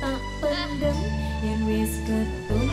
tak pendem yen wis ketun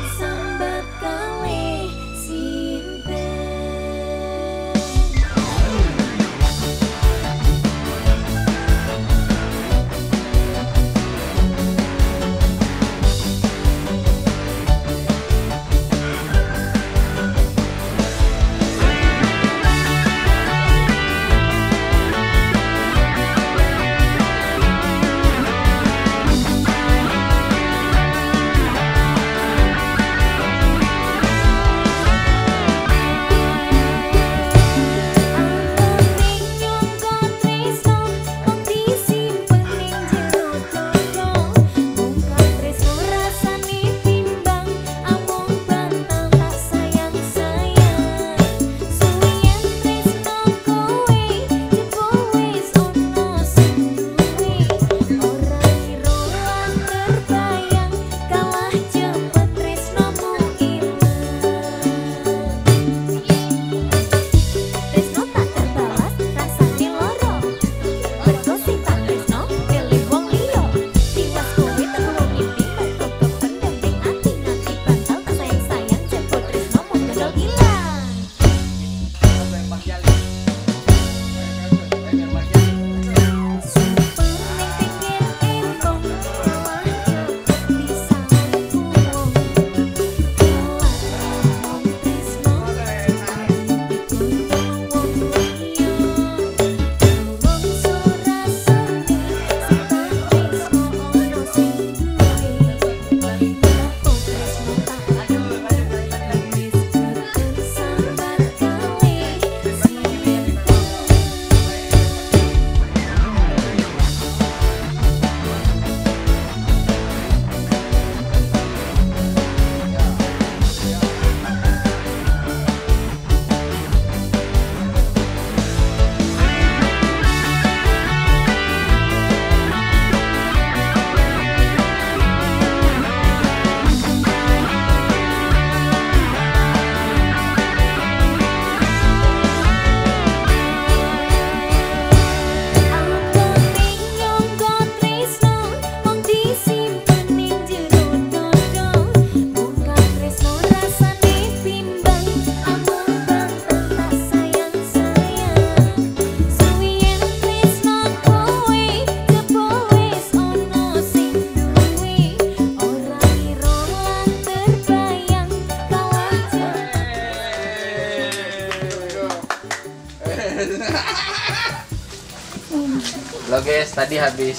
Lo guys, tadi habis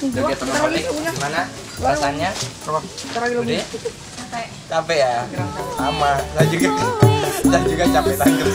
joget teman gimana? Rasanya? Udah? Capek. Ya? Sama, saya juga. Saya juga capek tanggal.